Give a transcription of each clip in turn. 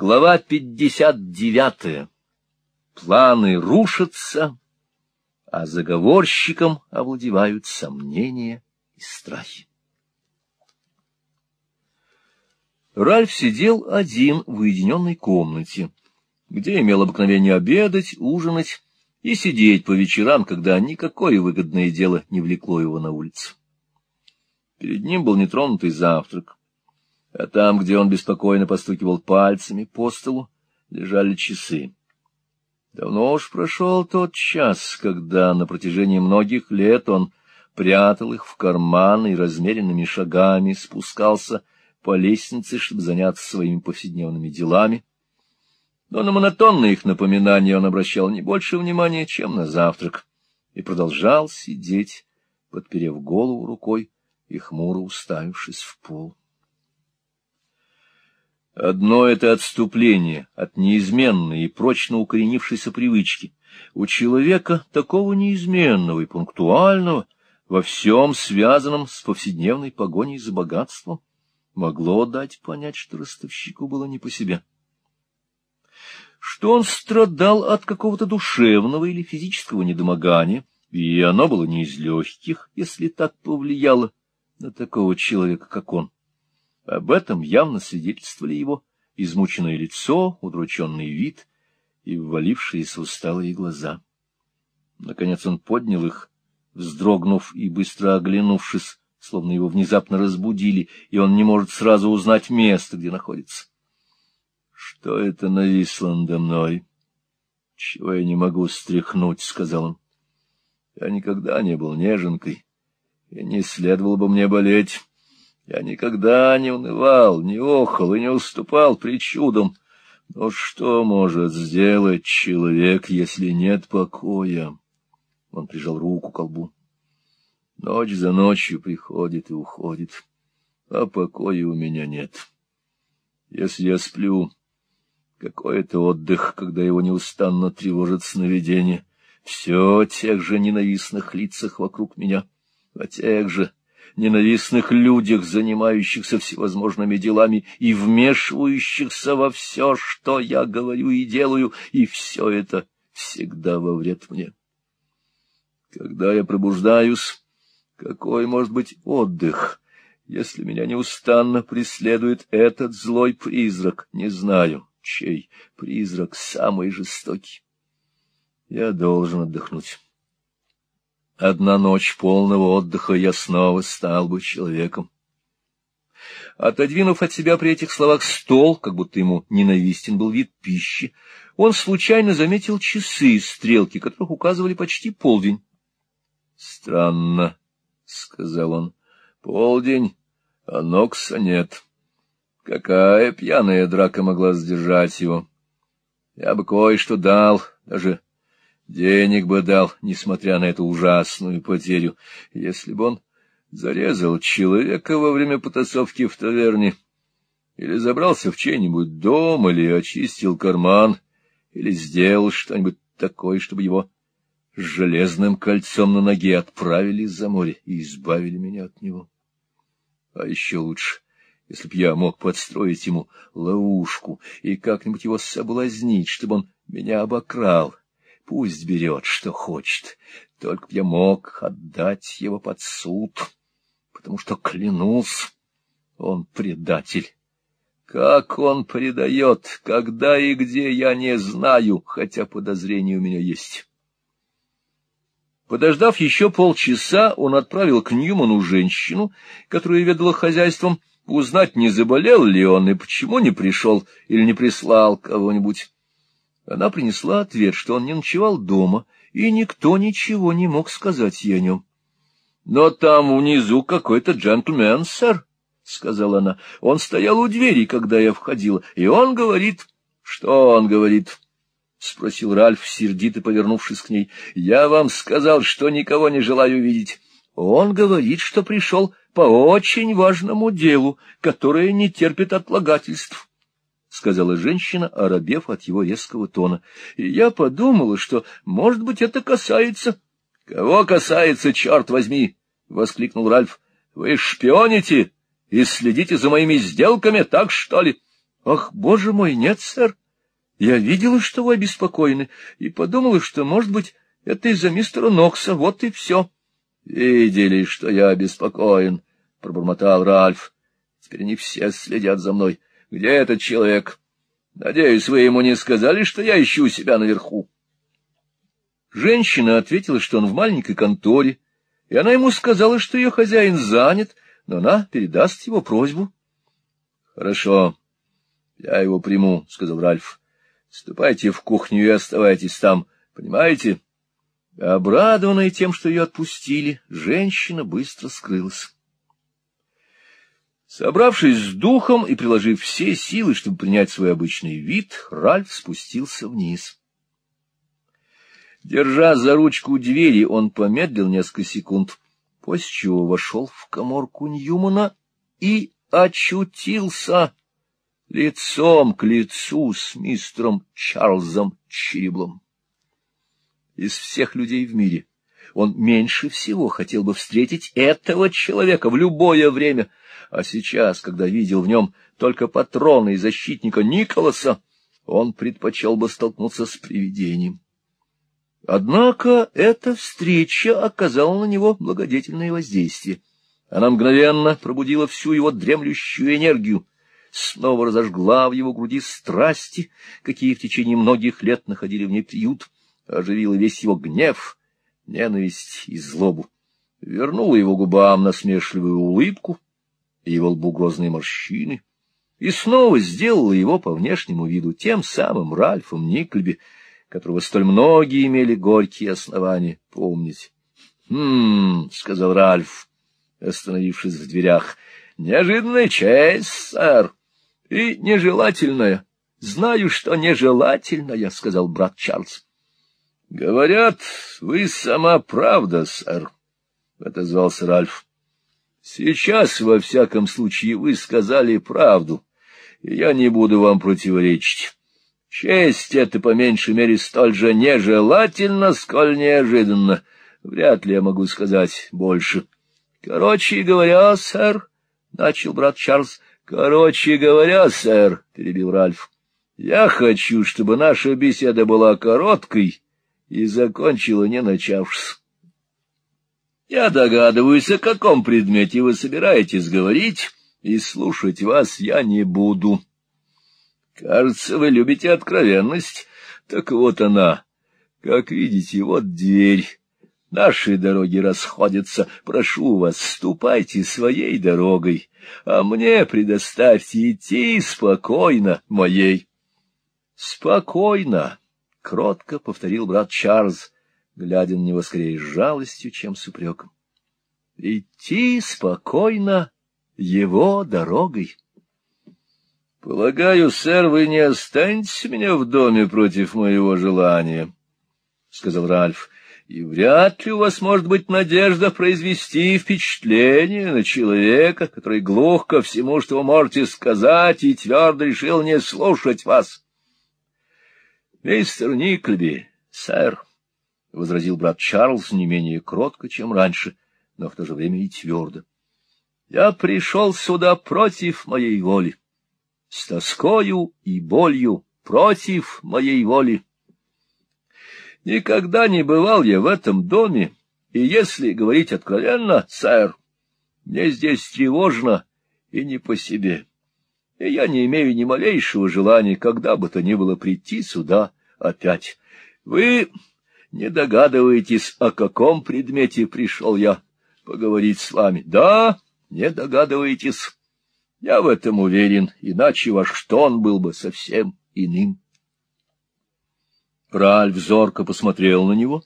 Глава 59. Планы рушатся, а заговорщикам овладевают сомнения и страхи. Ральф сидел один в уединенной комнате, где имел обыкновение обедать, ужинать и сидеть по вечерам, когда никакое выгодное дело не влекло его на улицу. Перед ним был нетронутый завтрак, а там, где он беспокойно постукивал пальцами по столу, лежали часы. Давно уж прошел тот час, когда на протяжении многих лет он прятал их в карман и размеренными шагами спускался по лестнице, чтобы заняться своими повседневными делами. Но на монотонные их напоминания он обращал не больше внимания, чем на завтрак, и продолжал сидеть, подперев голову рукой и хмуро уставившись в пол. Одно это отступление от неизменной и прочно укоренившейся привычки. У человека такого неизменного и пунктуального, во всем связанном с повседневной погоней за богатством, могло дать понять, что ростовщику было не по себе. Что он страдал от какого-то душевного или физического недомогания, и оно было не из легких, если так повлияло на такого человека, как он. Об этом явно свидетельствовали его измученное лицо, удрученный вид и ввалившиеся усталые глаза. Наконец он поднял их, вздрогнув и быстро оглянувшись, словно его внезапно разбудили, и он не может сразу узнать место, где находится. — Что это нависло надо мной? — Чего я не могу стряхнуть, — сказал он. — Я никогда не был неженкой, и не следовало бы мне болеть. Я никогда не унывал, не охал и не уступал причудам. Но что может сделать человек, если нет покоя? Он прижал руку к колбу. Ночь за ночью приходит и уходит, а покоя у меня нет. Если я сплю, какой это отдых, когда его неустанно тревожит сновидение, все тех же ненавистных лицах вокруг меня, о тех же ненавистных людях, занимающихся всевозможными делами и вмешивающихся во все, что я говорю и делаю, и все это всегда во вред мне. Когда я пробуждаюсь, какой может быть отдых, если меня неустанно преследует этот злой призрак, не знаю, чей призрак самый жестокий. Я должен отдохнуть. Одна ночь полного отдыха я снова стал бы человеком. Отодвинув от себя при этих словах стол, как будто ему ненавистен был вид пищи, он случайно заметил часы, стрелки которых указывали почти полдень. — Странно, — сказал он, — полдень, а Нокса нет. Какая пьяная драка могла сдержать его? Я бы кое-что дал, даже Денег бы дал, несмотря на эту ужасную потерю, если бы он зарезал человека во время потасовки в таверне, или забрался в чей-нибудь дом, или очистил карман, или сделал что-нибудь такое, чтобы его с железным кольцом на ноге отправили за море и избавили меня от него. А еще лучше, если б я мог подстроить ему ловушку и как-нибудь его соблазнить, чтобы он меня обокрал Пусть берет, что хочет, только б я мог отдать его под суд, потому что, клянусь, он предатель. Как он предает, когда и где, я не знаю, хотя подозрение у меня есть. Подождав еще полчаса, он отправил к Ньюману женщину, которая ведала хозяйством, узнать, не заболел ли он и почему не пришел или не прислал кого-нибудь. Она принесла ответ, что он не ночевал дома, и никто ничего не мог сказать ей о нем. — Но там внизу какой-то джентльмен, сэр, — сказала она. — Он стоял у двери, когда я входила, и он говорит... — Что он говорит? — спросил Ральф, сердито повернувшись к ней. — Я вам сказал, что никого не желаю видеть. Он говорит, что пришел по очень важному делу, которое не терпит отлагательств. — сказала женщина, оробев от его резкого тона. — я подумала, что, может быть, это касается... — Кого касается, черт возьми? — воскликнул Ральф. — Вы шпионите и следите за моими сделками, так что ли? —— Ах, боже мой, нет, сэр. Я видела, что вы обеспокоены, и подумала, что, может быть, это из-за мистера Нокса, вот и все. — Видели, что я обеспокоен, — пробормотал Ральф. — Теперь они все следят за мной. Где этот человек? Надеюсь, вы ему не сказали, что я ищу себя наверху. Женщина ответила, что он в маленькой конторе, и она ему сказала, что ее хозяин занят, но она передаст его просьбу. — Хорошо, я его приму, — сказал Ральф. — Ступайте в кухню и оставайтесь там, понимаете? Обрадованная тем, что ее отпустили, женщина быстро скрылась. Собравшись с духом и приложив все силы, чтобы принять свой обычный вид, Ральф спустился вниз. Держа за ручку двери, он помедлил несколько секунд, после чего вошел в коморку Ньюмана и очутился лицом к лицу с мистером Чарльзом Чиблом. Из всех людей в мире он меньше всего хотел бы встретить этого человека в любое время, а сейчас, когда видел в нем только патрона и защитника Николаса, он предпочел бы столкнуться с привидением. Однако эта встреча оказала на него благодетельное воздействие. Она мгновенно пробудила всю его дремлющую энергию, снова разожгла в его груди страсти, какие в течение многих лет находили в ней приют, оживила весь его гнев, ненависть и злобу, вернула его губам насмешливую улыбку, его лбу грозные морщины, и снова сделала его по внешнему виду тем самым Ральфом Никльби, которого столь многие имели горькие основания помнить. — Хм, — сказал Ральф, остановившись в дверях, — неожиданная честь, сэр, и нежелательная. — Знаю, что нежелательная, — сказал брат Чарльз. — Говорят, вы сама правда, сэр, — отозвался Ральф. — Сейчас, во всяком случае, вы сказали правду, и я не буду вам противоречить. Честь — это, по меньшей мере, столь же нежелательно, сколь неожиданно. Вряд ли я могу сказать больше. — Короче говоря, сэр, — начал брат Чарльз, — короче говоря, сэр, — перебил Ральф, — я хочу, чтобы наша беседа была короткой и закончила, не начавшись. Я догадываюсь, о каком предмете вы собираетесь говорить, и слушать вас я не буду. — Кажется, вы любите откровенность. Так вот она. Как видите, вот дверь. Наши дороги расходятся. Прошу вас, ступайте своей дорогой, а мне предоставьте идти спокойно моей. — Спокойно, — кротко повторил брат Чарльз, глядя на него скорее с жалостью, чем с упреком. — Идти спокойно его дорогой. — Полагаю, сэр, вы не останетесь меня в доме против моего желания, — сказал Ральф, — и вряд ли у вас может быть надежда произвести впечатление на человека, который глух ко всему, что вы можете сказать, и твердо решил не слушать вас. — Мистер Никльби, сэр, — возразил брат Чарльз не менее кротко, чем раньше, но в то же время и твердо, — я пришел сюда против моей воли с тоскою и болью против моей воли. Никогда не бывал я в этом доме, и если говорить откровенно, сэр, мне здесь тревожно и не по себе, и я не имею ни малейшего желания когда бы то ни было прийти сюда опять. Вы не догадываетесь, о каком предмете пришел я поговорить с вами? Да, не догадываетесь. Я в этом уверен, иначе ваш тон был бы совсем иным. Ральф зорко посмотрел на него,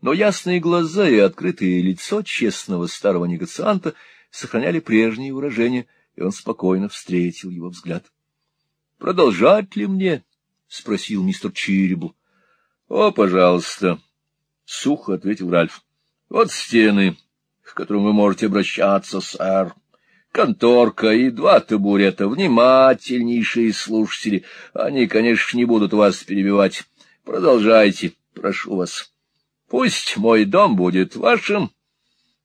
но ясные глаза и открытое лицо честного старого негацианта сохраняли прежнее выражение, и он спокойно встретил его взгляд. — Продолжать ли мне? — спросил мистер Чирибл. — О, пожалуйста, — сухо ответил Ральф. — Вот стены, к которым вы можете обращаться, сэр конторка и два табурета, внимательнейшие слушатели. Они, конечно, не будут вас перебивать. Продолжайте, прошу вас. Пусть мой дом будет вашим,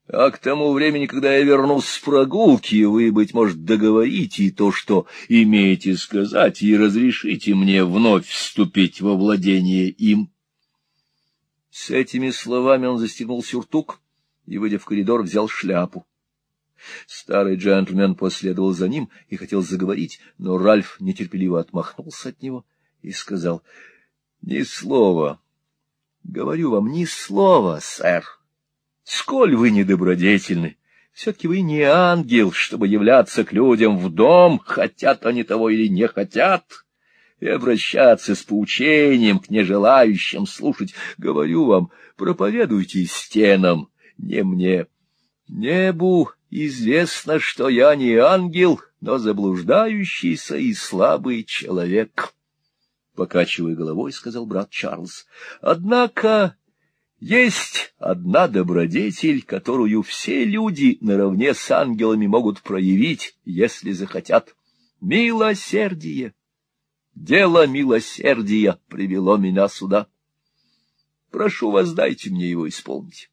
А к тому времени, когда я вернусь с прогулки, вы, быть может, договорите то, что имеете сказать, и разрешите мне вновь вступить во владение им. С этими словами он застегнул сюртук и, выйдя в коридор, взял шляпу. Старый джентльмен последовал за ним и хотел заговорить, но Ральф нетерпеливо отмахнулся от него и сказал, — Ни слова. Говорю вам, ни слова, сэр. Сколь вы недобродетельны! Все-таки вы не ангел, чтобы являться к людям в дом, хотят они того или не хотят, и обращаться с поучением к нежелающим слушать. Говорю вам, проповедуйте стенам, не мне. Небу известно, что я не ангел, но заблуждающийся и слабый человек. Покачивая головой, сказал брат Чарльз. Однако есть одна добродетель, которую все люди наравне с ангелами могут проявить, если захотят. Милосердие. Дело милосердия привело меня сюда. Прошу вас, дайте мне его исполнить.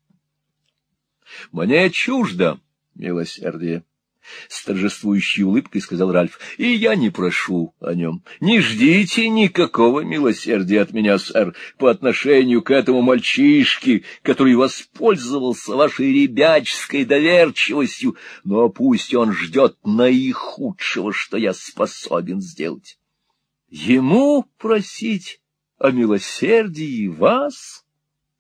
Мне чуждо милосердие. — с торжествующей улыбкой сказал Ральф. — И я не прошу о нем. Не ждите никакого милосердия от меня, сэр, по отношению к этому мальчишке, который воспользовался вашей ребяческой доверчивостью, но пусть он ждет наихудшего, что я способен сделать. Ему просить о милосердии вас?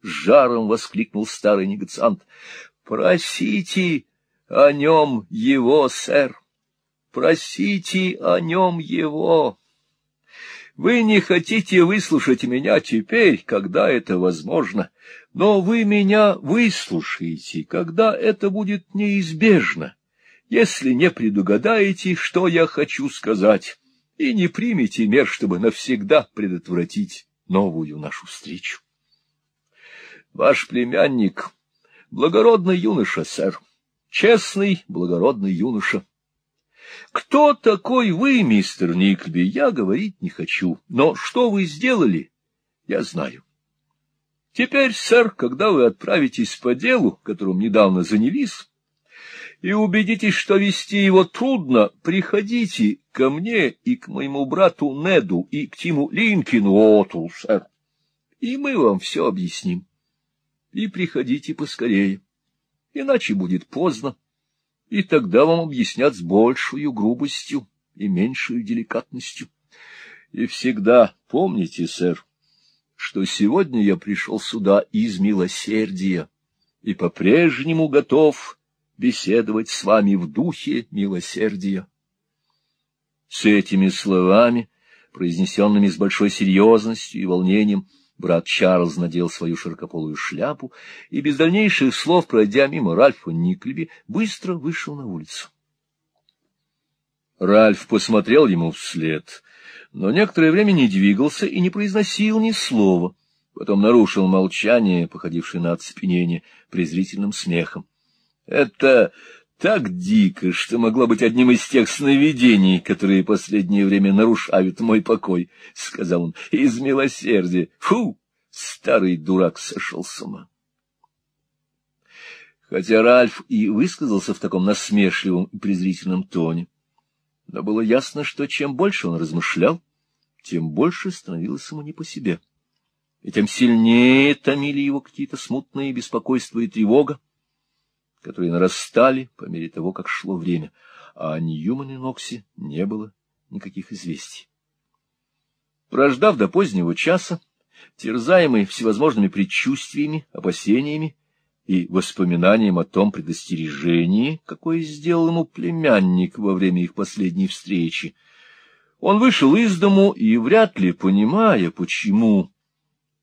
— жаром воскликнул старый негациант. — Просите о нем его, сэр. Просите о нем его. Вы не хотите выслушать меня теперь, когда это возможно, но вы меня выслушаете, когда это будет неизбежно, если не предугадаете, что я хочу сказать, и не примете мер, чтобы навсегда предотвратить новую нашу встречу. Ваш племянник — благородный юноша, сэр честный, благородный юноша. Кто такой вы, мистер Никльби, я говорить не хочу, но что вы сделали, я знаю. Теперь, сэр, когда вы отправитесь по делу, которым недавно занялись, и убедитесь, что вести его трудно, приходите ко мне и к моему брату Неду и к Тиму Линкину, Оту, сэр, и мы вам все объясним. И приходите поскорее иначе будет поздно, и тогда вам объяснят с большую грубостью и меньшую деликатностью. И всегда помните, сэр, что сегодня я пришел сюда из милосердия и по-прежнему готов беседовать с вами в духе милосердия. С этими словами, произнесенными с большой серьезностью и волнением, Брат Чарльз надел свою широкополую шляпу и, без дальнейших слов, пройдя мимо Ральфа Никлеби, быстро вышел на улицу. Ральф посмотрел ему вслед, но некоторое время не двигался и не произносил ни слова. Потом нарушил молчание, походившее на оцепенение, презрительным смехом. — Это так дико, что могло быть одним из тех сновидений, которые последнее время нарушают мой покой, — сказал он, — из милосердия. Фу, старый дурак сошел с ума. Хотя Ральф и высказался в таком насмешливом и презрительном тоне, но было ясно, что чем больше он размышлял, тем больше становилось ему не по себе, и тем сильнее томили его какие-то смутные беспокойства и тревога, которые нарастали по мере того, как шло время, а о Ньюмане Ноксе не было никаких известий. Прождав до позднего часа, терзаемый всевозможными предчувствиями, опасениями и воспоминанием о том предостережении, какое сделал ему племянник во время их последней встречи, он вышел из дому и, вряд ли понимая, почему,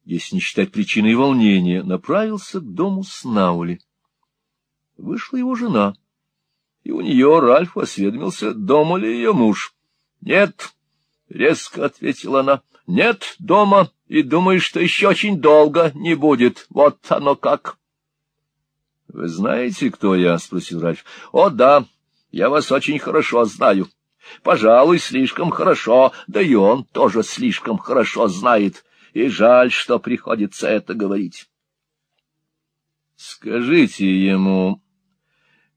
если не считать причиной волнения, направился к дому Снаули вышла его жена, и у нее Ральф осведомился, дома ли ее муж. — Нет, — резко ответила она, — нет дома, и думаю, что еще очень долго не будет. Вот оно как. — Вы знаете, кто я? — спросил Ральф. — О, да, я вас очень хорошо знаю. Пожалуй, слишком хорошо, да и он тоже слишком хорошо знает, и жаль, что приходится это говорить. — Скажите ему,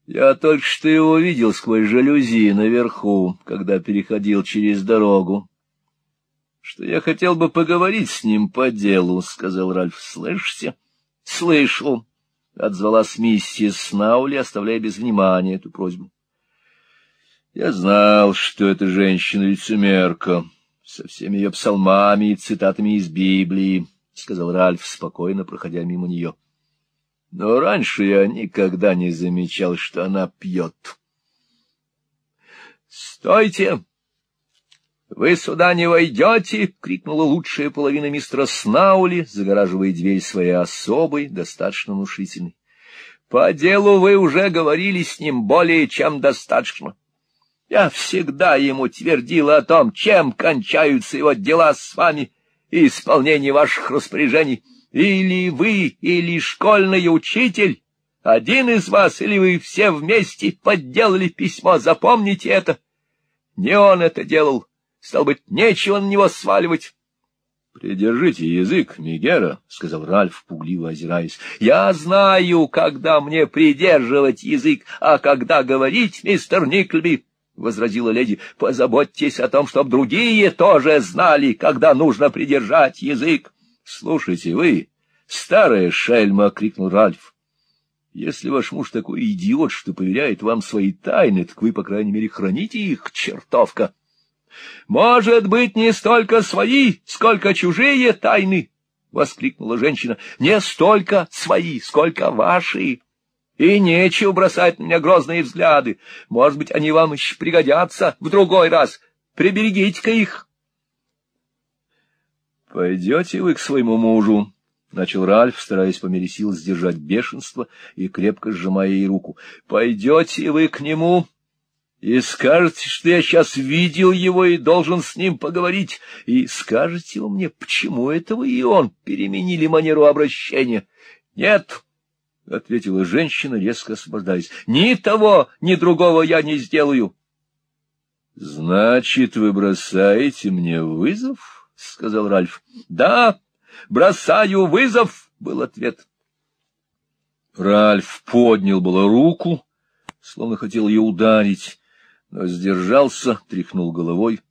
Я только что его видел сквозь жалюзи наверху, когда переходил через дорогу. — Что я хотел бы поговорить с ним по делу, — сказал Ральф. — Слышите? — Слышу, — отзвалась миссис Снаули, оставляя без внимания эту просьбу. — Я знал, что эта женщина-лицемерка, со всеми ее псалмами и цитатами из Библии, — сказал Ральф, спокойно проходя мимо нее. — Но раньше я никогда не замечал, что она пьет. — Стойте! — Вы сюда не войдете! — крикнула лучшая половина мистера Снаули, загораживая дверь своей особой, достаточно внушительной. — По делу вы уже говорили с ним более чем достаточно. Я всегда ему твердила о том, чем кончаются его дела с вами и исполнение ваших распоряжений. Или вы, или школьный учитель, один из вас, или вы все вместе подделали письмо, запомните это. Не он это делал, Стал быть, нечего на него сваливать. — Придержите язык, Мегера, — сказал Ральф, пугливо озираясь. — Я знаю, когда мне придерживать язык, а когда говорить, мистер Никльби, — возразила леди. — Позаботьтесь о том, чтобы другие тоже знали, когда нужно придержать язык. — Слушайте вы, старая шельма, — крикнул Ральф. — Если ваш муж такой идиот, что поверяет вам свои тайны, так вы, по крайней мере, храните их, чертовка. — может быть, не столько свои, сколько чужие тайны, — воскликнула женщина. — Не столько свои, сколько ваши. И нечего бросать на меня грозные взгляды. Может быть, они вам еще пригодятся в другой раз. Приберегите-ка их. — Пойдете вы к своему мужу, — начал Ральф, стараясь по мере сил сдержать бешенство и крепко сжимая ей руку. — Пойдете вы к нему и скажете, что я сейчас видел его и должен с ним поговорить, и скажете вы мне, почему это вы и он переменили манеру обращения. — Нет, — ответила женщина, резко освобождаясь, — ни того, ни другого я не сделаю. — Значит, вы бросаете мне вызов? — сказал Ральф. — Да, бросаю вызов, — был ответ. Ральф поднял было руку, словно хотел ее ударить, но сдержался, тряхнул головой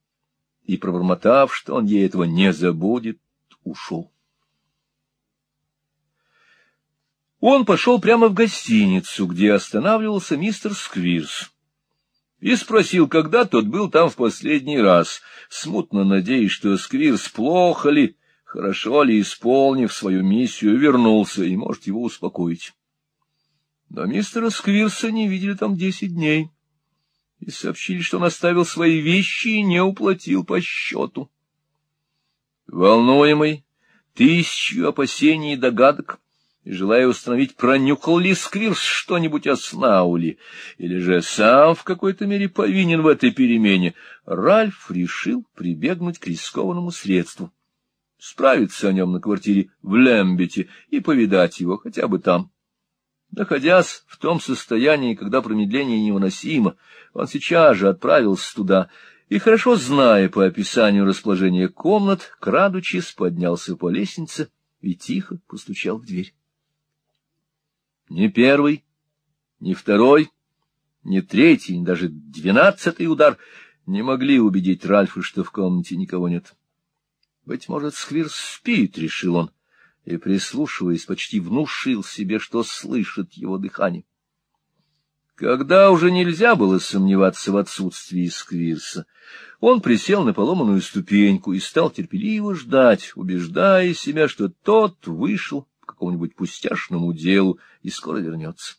и, пробормотав, что он ей этого не забудет, ушел. Он пошел прямо в гостиницу, где останавливался мистер Сквирс, и спросил, когда тот был там в последний раз, смутно надеясь, что Сквирс плохо ли, хорошо ли исполнив свою миссию, вернулся и может его успокоить. Но мистера Сквирса не видели там десять дней и сообщили, что он оставил свои вещи и не уплатил по счету. Волнуемый тысячу опасений и догадок, желая установить, пронюхал ли Сквирс что-нибудь о Снауле, или же сам в какой-то мере повинен в этой перемене, Ральф решил прибегнуть к рискованному средству — справиться о нем на квартире в Лембете и повидать его хотя бы там. Находясь в том состоянии, когда промедление невыносимо, он сейчас же отправился туда и, хорошо зная по описанию расположения комнат, крадучись, поднялся по лестнице и тихо постучал в дверь. Ни первый, ни второй, ни третий, ни даже двенадцатый удар не могли убедить Ральфа, что в комнате никого нет. Быть может, Сквирс спит, — решил он и, прислушиваясь, почти внушил себе, что слышит его дыхание. Когда уже нельзя было сомневаться в отсутствии Сквирса, он присел на поломанную ступеньку и стал терпеливо ждать, убеждая себя, что тот вышел какому-нибудь пустяшному делу и скоро вернется.